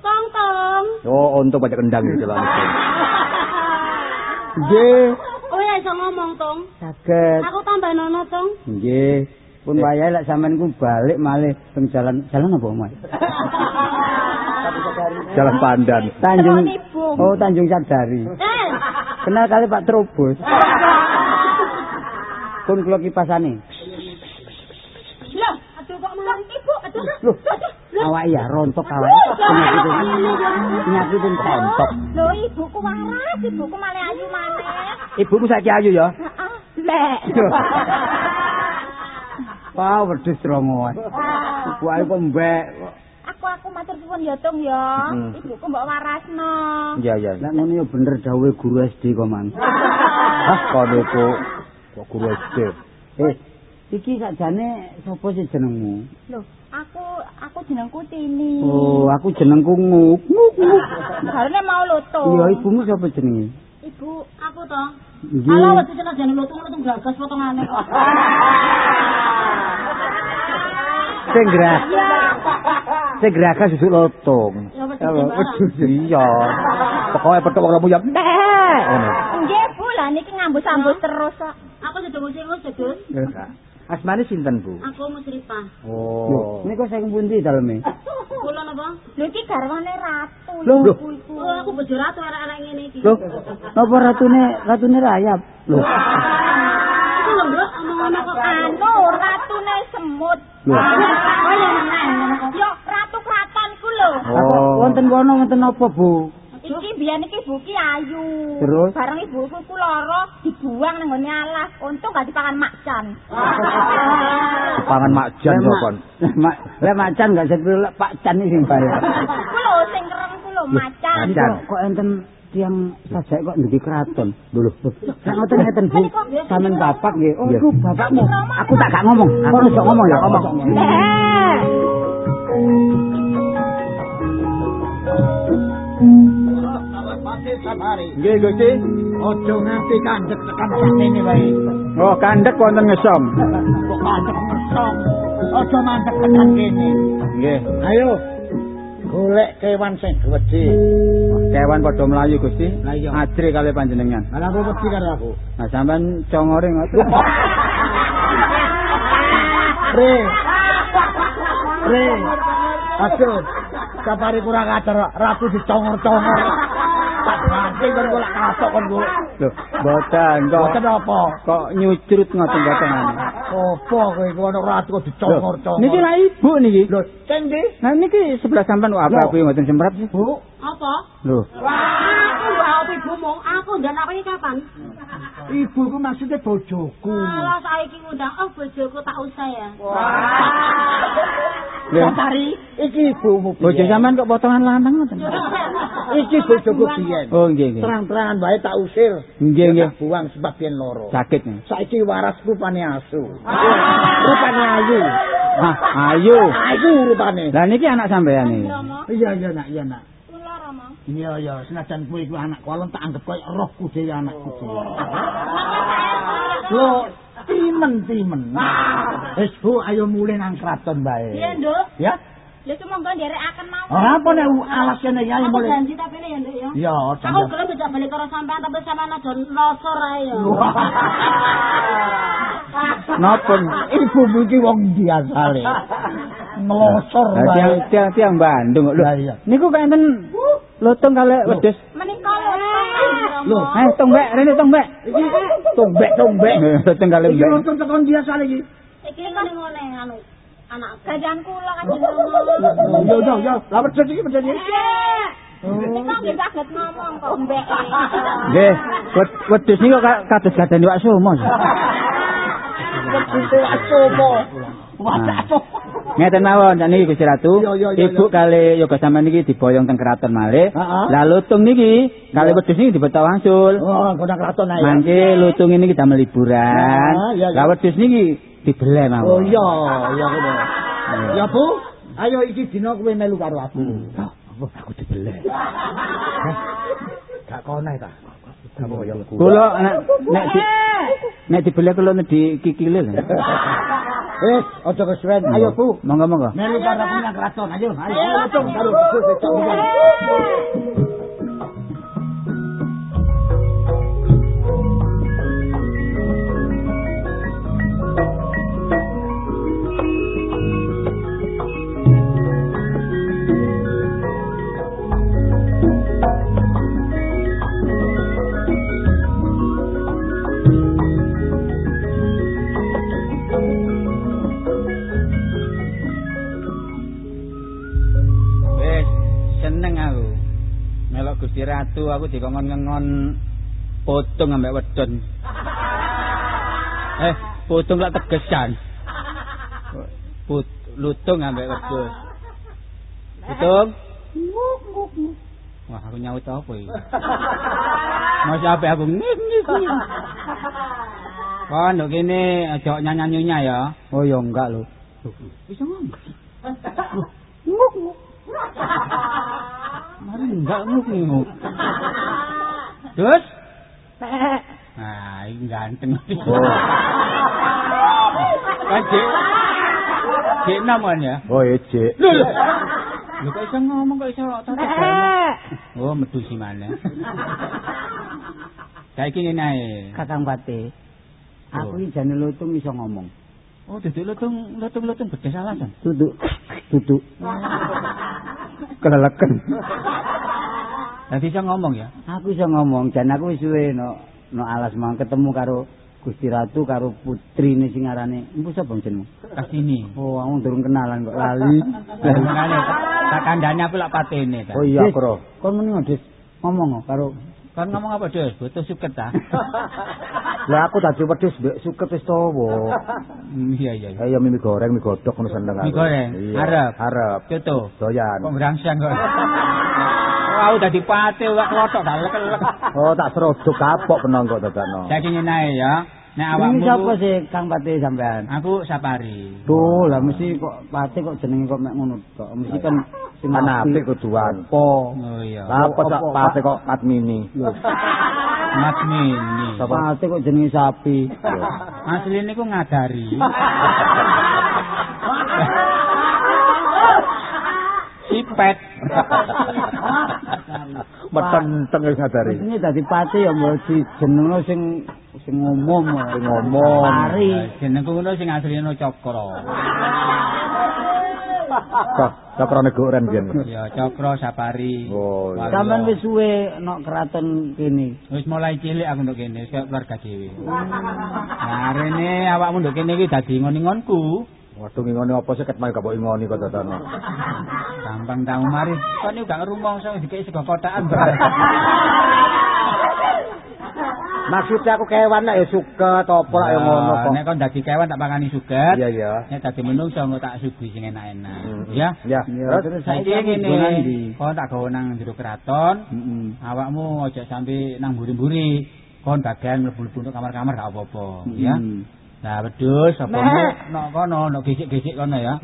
Oh, untuk baca kendang gitu lah. Nggih, Ya iso ngomong, Tong. saged. Aku tambah nono, Tong. Nggih. Pun wayahe lek sampean ku balik malih teng jalan jalan apa, Mas? Jalan Pandan. Tanjung. Oh, Tanjung Sadari. Eh. Kenal kali Pak Trubus. Pun kula kipasane. Loh, aduh kok malah ibu, aduh. Loh, awak ya rontok awak. Penyakit penyakit rontok. Lho ibuku waras, ibuku malah ayu maneh. Ibumu saiki ayu ya. Lek. Wah, wedhus rongoan. Ibu ae kok mbek. Aku aku matur suwun ya Tung ya. Ibuku mbok warasno. Iya, iya. Lah ngono ya bener dawuhe guru SD kok, Mang. Hah, kok niku kok guru SD. Eh, Iki sakjane sapa sih jenengmu? Lho, aku aku jenengku Tini. Oh, aku jenengku Nguk. Nguk. Jarene mau loto. Iya, ibumu sapa jenenge? Ibu, aku toh. Nggih. Ala wis cenah jane lutung lutung gagas potongane kok. Sing gerak. Sing gerakan duduk lotong. Ya sembarang. Iya. Pokoke petuk wong ya. Nggih, Bu, lah niki ngambus-ambus terus kok. Aku sedang musim sedus. Asmane sinten, Bu? Aku musrifah. Oh. Niku sing pundi daleme? Kula napa? Lho iki garwane ratu Lho. lho iku. Oh, aku bojo ratu arek-arek ngene iki. Loh, napa ratune ratune rayap? Loh. Iku lho, Nduk, omong-omong kok Anu, ratune semut. Lho. Oh, ya. Yo, ratu kraton iku lho. Oh. Wonten kono wonten apa, Bu? Biyen iki Bu ki ayu. Terus? bareng ibuku ku lara dibuang nang ngone alas. Untung gak dipangan makcan. Pangan makjan kok kon. Lek macan gak sepi lek Pak Can iki sing bare. Ku lho sing kereng ku lho macan. Kok- enten tiang sajak kok ndugi kraton. Lho lho. Nek ngoten ngeten Bu, sampean bapak nggih. Oh, iku bapakmu. Aku tak gak ngomong. Kono sok ngomong ya, ngomong. Eh. Nggih, Gusti. Ojo nganti kandek tekan sakene wae. Oh, kandhek wonten ngesom. Kok kandek ngesom. Ojo mandek tekan kene. Nggih. Ayo. Golek kewan sing gedhe. Kewan padha mlayu, Gusti. Ajri kali panjenengan. Lah aku wedi karo aku. Nah, sampean congore ngoten. Re. Re. Aduh. Sapari kurang ajar ratu dicongor-congor. Kon. Lho, boten kok. Boten apa? Kok nyucrut ngoten boten. Apa kowe iku ana ratu kok dicongor-congor. Niki lah ibu niki. Lho, sing ndi? Nah niki sebelah sampean kok apa-apa ngoten semprap sih. Bu, Apa? Lho. Aku mbak opo ibumu? Aku ndan apa iki kapan? ibuku maksudnya bojoku. Kalau saiki ngundang, oh bojoku tak usah ya. Lho. Sapari, iki ibumu. Bojo biyen. sampean kok potongan lanang ngoten. Iki bojoku biyen. Oh, nggih nggih. Terang-terangan wae tak usir. Nggih nggih. Buang sebab yen loro. Sakit nih. Saiki waras rupane asu. Rupane ayu. Ah, ayo. Ayu rupane. Lah niki anak sampean iki. Iya iya nak, iya nak. Iya iya, senajan kowe iku anak kolon tak anggap koyo rohku dhewe anakku dhewe. Lho, timen-timen. Wis Bu, ayo mulih nang kraton bae. Iya, Nduk. Ya. Ya cuma nggon nderekaken mau. Ora apa nek alasane ya Aku mulih. janji tapi ya, Nduk ya. Iya, Aku jangan. gelem dijak balik karo sampean tapi sampean aja losor ae ya. Napa? Ibu iki wong ndi asale? Ngelosor Lah tiang wae. tiang tiang Bandung lho. Niku kok enten lotong kali wedhus. Menika lho. Lho, Eh, tombek, rene tombek. iki tombek-tombek. Lotong kali Iki mbek. nonton tekan biasa iki. Iki kan ngene anu anakku. Gajan kula kanjeng Rama. Yo yo yo, lah wedhus iki wedhus iki. Nika nggih saged ngomong kok mbek. Nggih, wed- wedhus niku ka- kados gadani wak sumo. Wedhus. Wadah apa? Ngeten mawon niki Gusti Ratu. Ibu kali yoga sampean niki diboyong teng keraton malih. Lah lutung niki kali wedhus niki dibeto wangsul. Oh, kena kraton ae. Mangke lutung ini kita liburan. Iya, iya. Lah wedhus niki dibeleh mawon. Oh iya, iya ngono. Ya Bu, ayo iki dina kowe melu karo aku. Apa aku dibeleh? Gak konek ta. Kula nek nek di nek dibeleh kula di kikile lho. Wis, aja kesuwen. Ayo Bu, Monggo monggo. melu karo aku nang kraton. Ayo, ayo. Langsung Ratu aku dikongkon-ngengon potung ambek wedon. Eh, potung lak tegesan. Put lutung ambek wedon. Lutung. Wah, aku nyaut apa iki? Masih apa aku ngik. ngik. Kon nduk kene aja nyanyi-nyunya ya. Oh ya enggak lho. Bisa ngomong. Nguk nguk. Mari enggak nguk. Dus. Nah, ini ganteng. Oh. Kan Cik. Cik naman ya. Oh, ejek. Lho lho. Lho kok iso ngomong kok iso tata Oh, metu si mana. Saiki ngene ae. Kakang Pati. Aku iki jane lutung iso ngomong. Oh, duduk lutung, lutung-lutung gede salah kan. Duduk. Duduk. Keleleken. Dadi iso ngomong ya. Aku iso ngomong jan aku wis suwe no no alas mang ketemu karo Gusti Ratu karo putrine sing arane empu sapa jenengmu? Kasini. Oh, aku durung kenalan kok lali. Lah ngene tak kandhane aku lak patene ta. Oh iya, Bro. Kon muni Des ngomong karo Kan ngomong apa, Des? Butuh suket ta? Lah aku tadi wedhus mbek suket wis tawa. Hmm, Iya, iya. iya. Ayo mie goreng, mie godhog ngono seneng aku. Mie goreng? Iya. Arep? Arep. Coto. Doyan. Kok ngerangsang kok. Oh, aku dadi pate kok klothok lek-lek. Oh, tak serodok kapok penong kok dadakno. Saiki ya. Nek Ini awakmu siapa sih Kang Pati sampean? Aku Sapari. Tuh, lah mesti kok Pati kok jenenge kok mek ngono kok. Mesti kan sing Anape kuduan. apa? Oh iya. Lah apa sak pate kok admini. Mas Mini. Pati kok jenenge sapi. Asline ku ngadari. Sipet. Metenteng wis ngadari. Ini dadi Pati ya mbok dijenengno sing sing umum. Sing. Pari. Jenengku ngono sing asline Cokro. Kok cakrane goren biyen. Ya Cokro Sapari. Oh. Sampeyan wis suwe nok keraton kene. Wis mulai cilik aku nduk kene, kaya keluarga dhewe. Nah, rene awakmu nduk kene iki dadi ngon-ngonku. Waduh ngene apa sih ket mari gak mbok ingoni kok dadakno. Gampang tau mari. Kok niku gak ngrumongso dikek sego kotakan. Maksudnya aku kewan nek ya suket apa lak ya ngono kok. Nek kon dadi kewan tak pakani suget. Iya iya. Nek dadi menungso engko tak suguhi sing enak-enak. Hmm. Ya. Ya. Ya, Terus Saiki ngene, kon tak gawe nang jero keraton. Heeh. Awakmu aja sampe nang mburi-mburi. Kon bagian mlebu-mlebu untuk kamar-kamar gak apa-apa, ya. Nah, wedhus apa nok kono, nok gisik-gisik kono ya.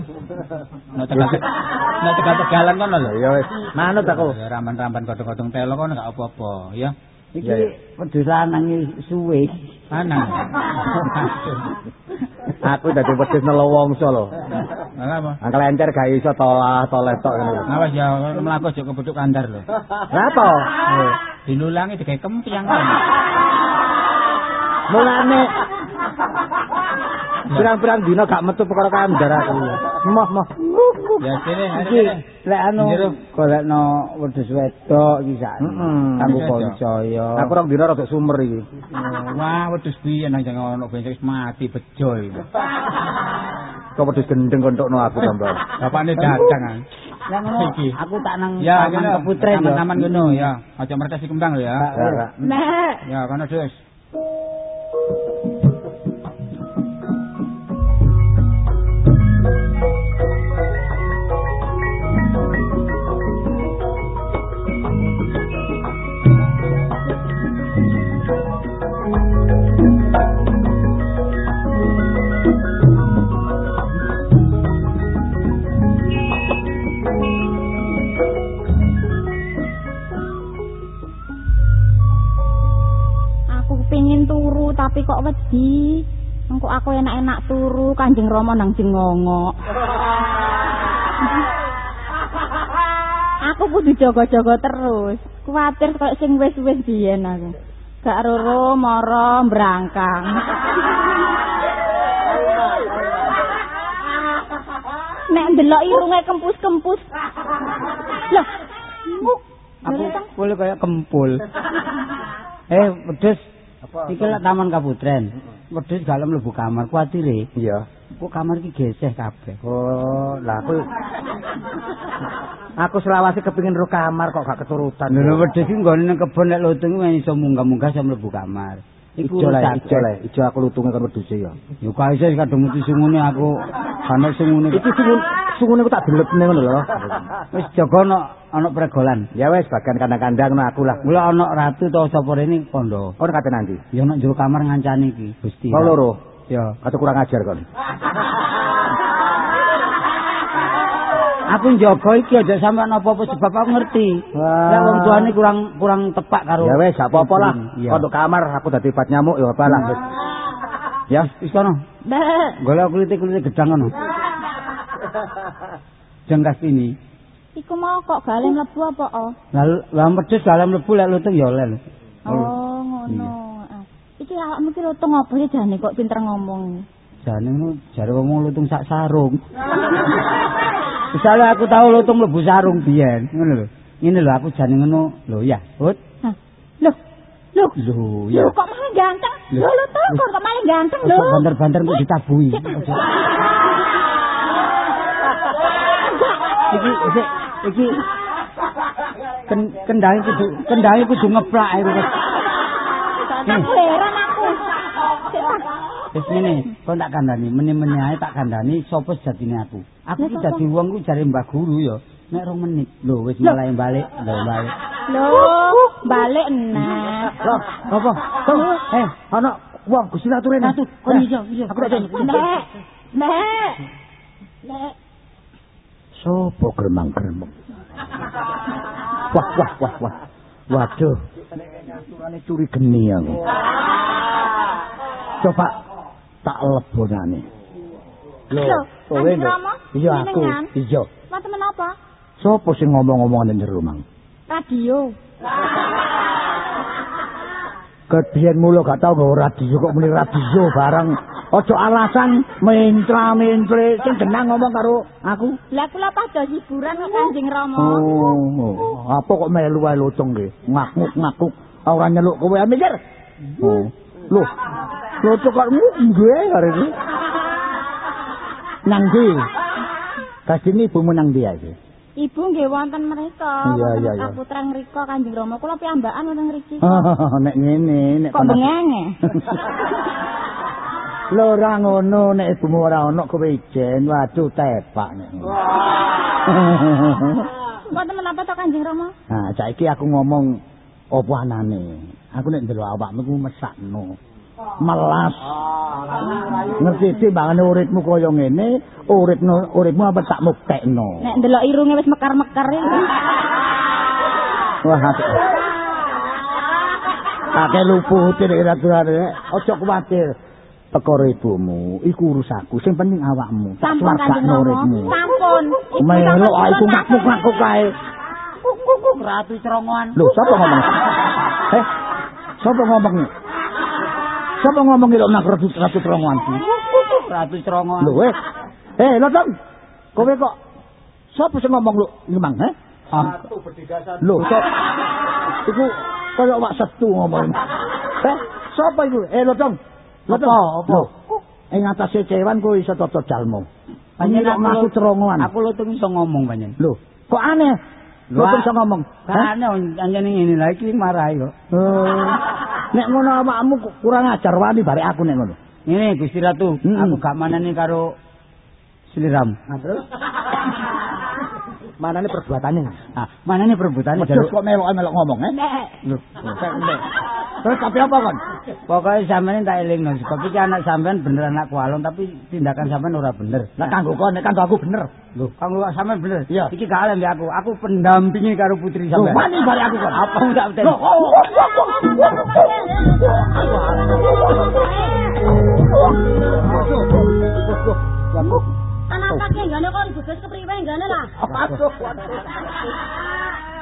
Nok tegal nok tegal-tegalan kono lho. ya wis manut aku. Ya ramban-ramban godhong-godhong telo kono gak apa-apa, ya. Iki wedhus lanang suwe. Ana. Aku dadi wedhus nelowongso lho. Lah apa? Angkel encer gak iso tolah toleh tok ngene lho. Awas ya mlaku aja kebuduk kandar lho. Napa? Oh, dilulangi digawe kempiang kan. Mulane Pirang-pirang dina gak metu perkara kandar aku. Moh moh. Ya sini, Iki lek anu golekno wedhus wedok iki sak. Kanggo ya. Aku rong dina rada sumer iki. Oh, Wah, wedhus biyen nang jangan ono wis mati bejo iki. Kok wedhus gendeng kontokno aku tambah. Bapakne datang ah. Lek ngono aku tak nang Ya, taman keputren yo. Taman-taman ngono ya. Aja mertesi kembang lho ya. Nek Ya, kono dus. Aku pengin turu tapi kok wedi. Engko aku enak-enak turu Kanjeng Rama nang jengongok. aku kudu jaga-jaga terus. Kuwatir kok sing wis-wis biyen aku. Gak roro mara mbrangkang. Nek ndelok irunge kempus-kempus. Nguk. aku boleh kaya kempul. eh, wedhus. Iki lek taman kaputren. Wedhus gak mlebu kamar kuatire. Iya. Kok kamar iki geseh kabeh. Oh, lah aku Aku selawase kepengin ro kamar kok gak keturutan. Lho wedhus iki nggone nang kebon nek lutung iso munggah-munggah iso mlebu kamar. Iku Ijo urusan. ijo aku lutunge kan wedhus ya. Yo kae sing kadung metu sungune aku ana sungune. Iki sungun sungune ku tak delepne ngono lho. Wis jaga ana ana pregolan. Ya wis bagian kandang-kandang ngono aku lah. Mula ana ratu to sapa rene kondo. Kon kate nanti. Ya ana jero kamar ngancani iki, Gusti. Kau loro. Ya. Kate kurang ajar kon. Aku njaga iki aja sampe apa-apa sebab aku ngerti. Lah wong tuane kurang kurang tepak karo. Ya wis gak apa-apa lah. Kau kamar aku dadi bat nyamuk ya apa lah. Ya, wis kono. Golek kulit-kulit gedang ngono. Jengkas ini. iku mau kok gale mlebu apa oh? Lah lah medhus dalam mlebu lek lutung ya oleh. Oh, ngono. Iki awakmu ki lutung apa sih jane kok pinter ngomong. Jane ngono jare wong lutung sak sarung. Misalnya aku tahu lutung mlebu sarung biyen, ngono lho. Ngene lho aku jane ngono lho ya. Hut. Loh, loh, Lho ya. Loh, kok malah ganteng? Loh, lutung kok malah ganteng lho. banter-banter kok ditabui. Iki iki iki ken, kendang kudu kendang kudu ngeplak wis. Aku heran aku. Wis ngene, kok tak kandhani, meneh-meneh ae tak kandhani sapa sejatine aku. Aku Lah, ki sapa? dadi wong ku jare Mbah Guru ya. Nek rong menit lho wis mulai balik, lho balik. Loh, balik nah. Loh, apa? Eh, ana wong Gusti Ratu rene. Ratu, kon ijo, ijo. Aku tak Nek. Nek. Nek. Sopo gremang-gremeng? Wah, wah, wah, wah. Waduh. Aturane curi geni aku. Coba tak lebonane. Loh, kowe lho. Iya aku. Iya. Lah temen apa? Sopo sing ngomong-ngomong nang jero mang? Radio. Kebiyen mulo gak tau nggawa radio kok muni radio bareng. Ojo alasan mentra-mentre sing genang ngomong karo aku. Lah kula padha hiburan kok Kanjeng Rama. Oh, apa kok melu wae lutung ki? Ngakuk-ngakuk ora nyeluk kowe ae mikir. Oh. Loh. Lutung kok nggih iki. Nang ndi? Kasine ibumu nang ndi iki? Ibu nggih wonten mrika. Iya, iya, iya. Kaputreng mrika Kanjeng Rama. Kula piyambakan wonten mriki. nek ngene, nek Kok kono- bengenge? Lho ora ngono, nek ibumu ora ono kowe ijen, waduh tepak nek. ngono. Kok temen apa to Kanjeng Rama? Nah, saiki aku ngomong apa anane. Aku nek ndelok awakmu ku mesakno. Melas. Ngerti timbangane uripmu kaya ngene, uripmu uripmu apa tak muktekno. Nek ndelok irunge wis mekar-mekar. Wah. Akeh luput nek ora Aja kuwatir. Perkara ibumu iku urusanku, sing penting awakmu. Tak Sampun swargakno Rama. uripmu. Sampun. Melok ae iku sampun. ngakuk-ngakuk kae. Ratu cerongoan. Lho, sapa ngomong? Eh, sapa ngomong? Sapa ngomong lho nak ratu ratu terongan ki? Ratu cerongoan. Lho, eh. Eh, lho dong. Kowe kok sapa sing ngomong lho memang, eh? Ratu berdikasa. Lho, kok iku kaya wak setu ngomong. Eh, sapa iku? Eh, lho. Lho Apa, apa? Ing atase cewan kowe iso tata jalmu. Panjenengan aku lu- cerongoan. Aku lutung iso ngomong panjenengan. Lho, kok aneh? Kok iso ngomong? Karena anjene ngene lha iki marahi kok. Nek ngono awakmu kurang ajar wani bare aku nek ngono. Ngene Gusti Ratu, aku gak manani karo Siliram. terus manane perbuatane. Ah, manane perebutane Terus jaluk. kok melok-melok ngomong, eh? Lho, Terus tapi apa kon? Pokoknya sampean tak elingno, sebab iki anak sampean bener anak kualon tapi tindakan sampean ora bener. Lah kanggo kon nek kanggo aku bener. Lho, kanggo sampean bener. Iya. Iki gak alem ya aku. Aku pendampingi karo putri Lho, sampean. wani bare aku kon. Apa enggak betul? Lho, oh, kok kepriwe lah.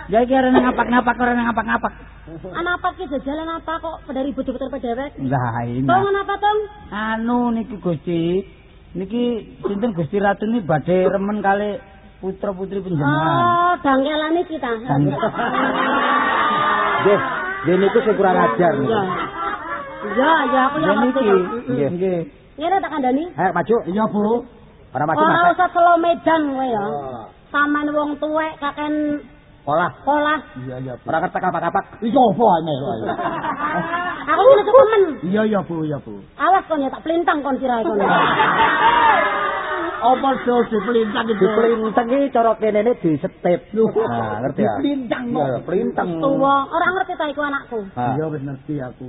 Ya iki arene ngapak-ngapak ora ngapak-ngapak. Anak apa ki jajalan apa kok pada ribut-ribut pada dewek. Lah ini. Tong apa tong? Anu niki Gusti. Niki sinten Gusti Ratu ini badhe remen kali putra-putri panjenengan. Oh, dangkelane kita. Nggih, dene iku sing kurang ajar. Iya. Iya, iya aku yang Ya ngerti. niki. Nggih. Nggih. Ngene tak kandhani. Ayo maju. Iya, Bu. Ora maju Ora Mas. usah selo medan kowe ya. Saman wong tuwek kaken Polah. polah. Iya, iya. Ora kertek apa-apa. Iya, apa ane. Aku ngene temen. Iya, iya, Bu, iya, Bu. Awas kon ya tak plintang kon sirahe kon. Apa sul dipelintang iki? Diplinteng iki cara kene ne disetip. Nah, ngerti ya? Dipelintang kok. Iya, plinteng. Tuwa, ora ngerti ta iku anakku. Ah. Iya wis ngerti aku.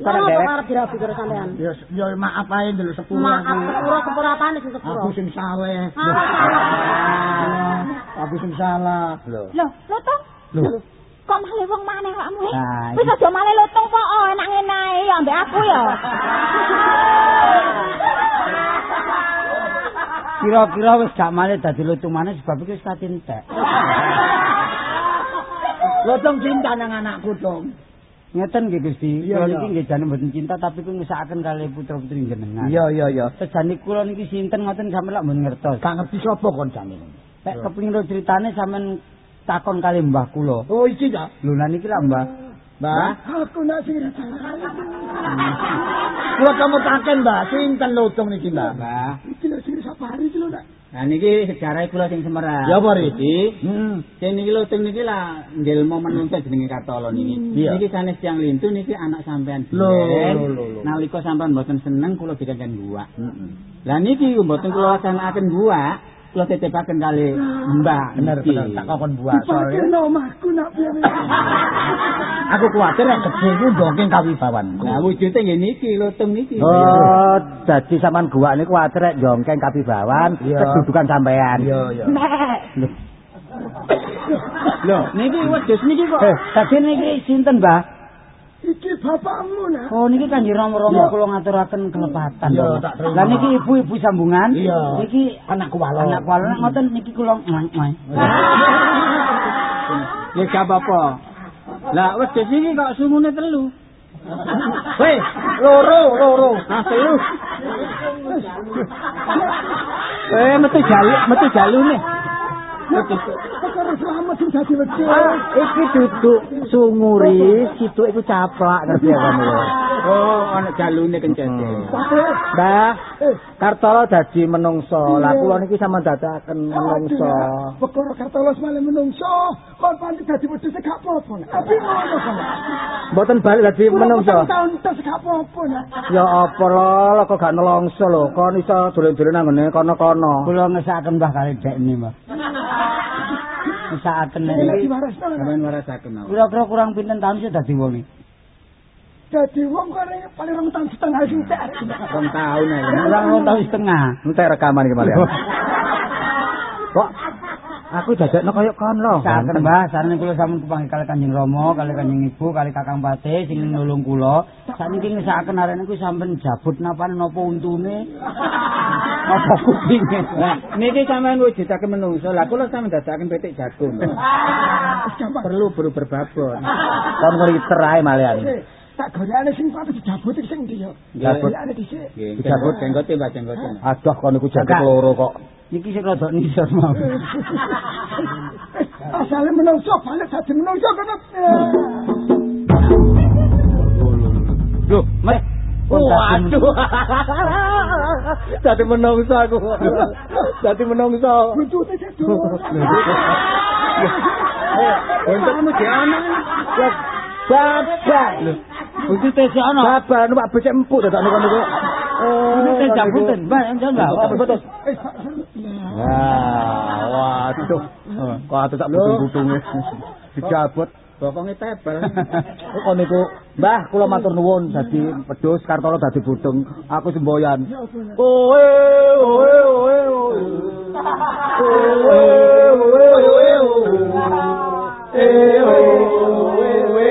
Ora Karena dewek. arep dirabi karo sampean. Ya ya maaf ae ndelok sepuro Maaf, aku. sepuro sepuro apane sing sepuro? Aku sing saleh. Ah, Aku sing salah. Lho. Loh, lotong. Lho. Kok malah wong maneh awakmu he? Wis aja malah lotong kok oh, enak ngene ae ya ambek aku ya. Kira-kira wis gak malih dadi lucu maneh sebab iki wis katintek. Lotong cinta nang anakku dong. Ngeten nggih Gusti, kula niki nggih jane mboten cinta tapi kuwi ngesakaken kali putra-putri jenengan. Iya iya iya. Sejane kula niki sinten ngoten sampe lak mboten ngertos. Gak ngerti sapa kon jane. Nek kepengin ro critane sampean takon kali Mbah kula. Oh iki ta? Lho lah niki lah Mbah. Mbah, aku nak sing Kula kamu taken, Mbah, sinten lotong niki, Mbah? Mbah. Iki lho sing sapari iki lho. Nah niki sejarah kula sing semerah. Ya apa, Ri? Iki Hmm. sing niki lutung niki lah ngelmo menuntut jenenge Kartolo niki. Iya. Niki sanes tiyang lintu niki anak sampean. Lho, lho, lho, lho. Nalika sampean mboten seneng kula dikancan gua. Heeh. Lah niki mboten kula wacanakaken gua, kula titipaken kali Mbak. Bener niki. bener tak kokon buat soalnya. omahku nak. Aku kuwatir nek gede iku ndongking kawibawan. Nah wujude nggih niki lutung niki. Oh, dadi sampean gua niku kuwatir nek jongkeng kapibawan Iya. kedudukan sampean. Iya iya. Lho, niki wedhus niki kok. Eh, tadi niki sinten Mbah? Iki bapakmu nak. Oh niki Kanjeng Rama-rama kula ngaturaken kelepatan. Lah niki ibu-ibu sambungan. Iya. Niki Anakku walon. anak kula ngoten niki kula ngoy. Ya gak apa-apa. Lah wedhus niki kok sumune telu. Hei, loro loro. Nah, telu. Eh, metu jalu, metu jalune. Wedhus. Selamat sing dadi wedi. Iki duduk sunguri, situ iku caplak ngerti ya kamu lho. Oh, ana jalune kencete. Mbah, Kartolo dadi menungso. Lah kula niki sampean dadaken menungso. Perkara katolos malah menungso, kon pancen dadi wedhus gak apa-apa. Tapi ngono. Mboten balik dadi menungso. Tahun tes gak apa-apa. Ya apa lho, kok gak nelongso lho. Kon iso dolen-dolen nang ngene kono-kono. Kula ngesakaken Mbah kali dek ini Mbah. Ngesakaken Lagi niki. waras nak. Sampeyan warasaken mawon. Kira-kira kurang pinten tahun sih dadi wong iki. Dadi wong kok arek paling rong tahun setengah sing tak. Rong taun ae. Kurang rong tahun setengah. Entek rekaman iki Marian. Kok aku dadekno koyo kon lho. Saken Mbah, sareng kula sampun kepanggih kali Kanjeng Rama, kali Kanjeng Ibu, kali Kakang Pate sing nulung kula. Sakniki ngesakaken arek niku sampun jabut napa napa untune. Apa kupinge. Lah, niki sampeyan wujudaken menungso. Lah kula sampeyan dadaken petik jagung. Perlu buru berbabon. Kon ngriter ae malian. Tak goreane sing patut dijabut sing ndi yo. Jabut. Dijabut. jenggote Mbak jenggote. Aduh kon niku jaket loro kok. Niki sing rada nisor mau. Asale menungso balik dadi menungso kono. Loh, Mas. Waduh. Dadi menungso aku. Dadi menungso. Buntute cedo. Untungmu diana. Babak. Bukti tes ana. Sabar numpak bis empuk to niku niku. Eh, ini jam punten, Pak, jam berapa? Nah, waduh. Oh. Kok atuh tak putung-putunge. Dicabut. Bokonge tebel. Kok niku, Mbah, kula matur nuwun dadi pedus kartola dadi putung. Aku semboyan. Koe, koe, koe. Koe, koe, koe. Eh, koe, koe.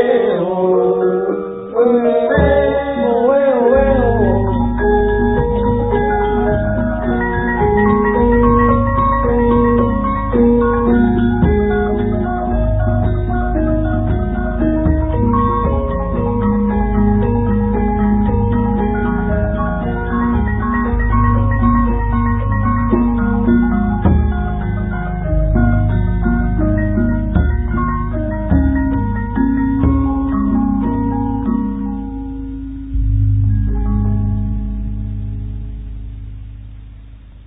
كل